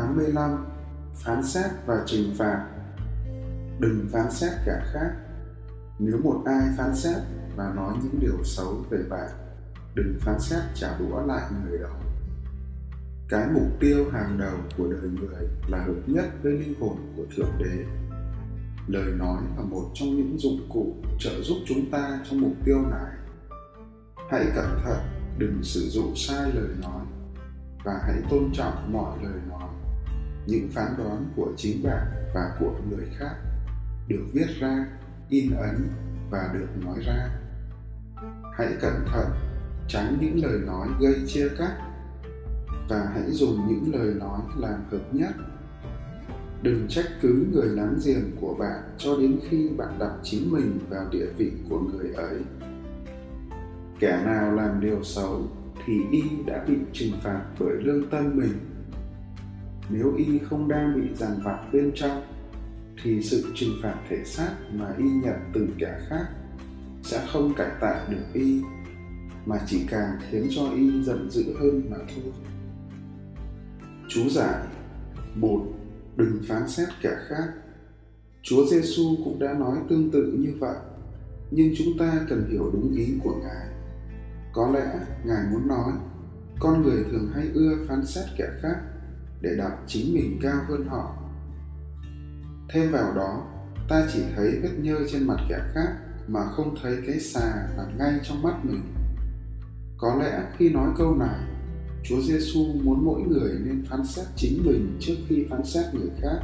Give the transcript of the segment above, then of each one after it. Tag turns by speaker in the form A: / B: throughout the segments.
A: 85 Phán xét và trừng phạt. Đừng phán xét kẻ khác. Nếu một ai phán xét và nói những điều xấu về bạn, Đừng phán xét trả đũa lại người đó. Cái mục tiêu hàng đầu của đời người là hợp nhất với linh hồn của Thượng Đế. Lời nói là một trong những dụng cụ trợ giúp chúng ta trong mục tiêu này. Hãy cẩn thận, đừng sử dụng sai lời nói và hãy tôn trọng mọi lời nói những phán đoán của chính bạn và của người khác được viết ra, in ấn và được nói ra. Hãy cẩn thận tránh những lời nói gây chia cắt và hãy dùng những lời nói làm hợp nhất. Đừng trách cứ người láng giềng của bạn cho đến khi bạn đặt chính mình vào địa vị của người ấy. Kẻ nào làm điều xấu thì y đã bị trừng phạt bởi lương tâm mình nếu y không đang bị dằn vặt bên trong, thì sự trừng phạt thể xác mà y nhận từ kẻ khác sẽ không cải tạo được y, mà chỉ càng khiến cho y giận dữ hơn mà thôi. Chú giải một, đừng phán xét kẻ khác. Chúa giêsu cũng đã nói tương tự như vậy, nhưng chúng ta cần hiểu đúng ý của ngài. Có lẽ ngài muốn nói, con người thường hay ưa phán xét kẻ khác để đặt chính mình cao hơn họ. Thêm vào đó, ta chỉ thấy vết nhơ trên mặt kẻ khác mà không thấy cái xà nằm ngay trong mắt mình. Có lẽ khi nói câu này, chúa giêsu muốn mỗi người nên phán xét chính mình trước khi phán xét người khác.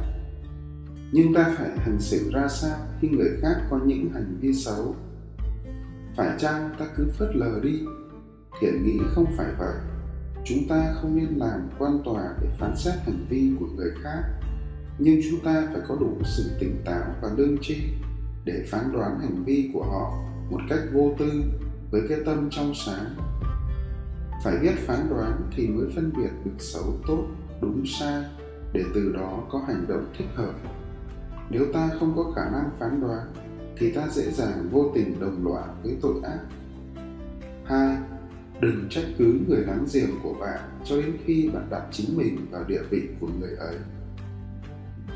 A: Nhưng ta phải hành xử ra sao khi người khác có những hành vi xấu? Phải chăng ta cứ phớt lờ đi? Thiện nghĩ không phải vậy chúng ta không nên làm quan tòa để phán xét hành vi của người khác, nhưng chúng ta phải có đủ sự tỉnh táo và lương tri để phán đoán hành vi của họ một cách vô tư với cái tâm trong sáng. Phải biết phán đoán thì mới phân biệt được xấu tốt, đúng sai, để từ đó có hành động thích hợp. Nếu ta không có khả năng phán đoán thì ta dễ dàng vô tình đồng loạt với tội ác đừng trách cứ người láng giềng của bạn cho đến khi bạn đặt chính mình vào địa vị của người ấy.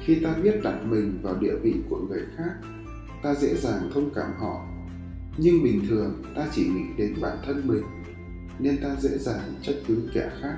A: Khi ta biết đặt mình vào địa vị của người khác, ta dễ dàng thông cảm họ. Nhưng bình thường, ta chỉ nghĩ đến bản thân mình, nên ta dễ dàng trách cứ kẻ khác.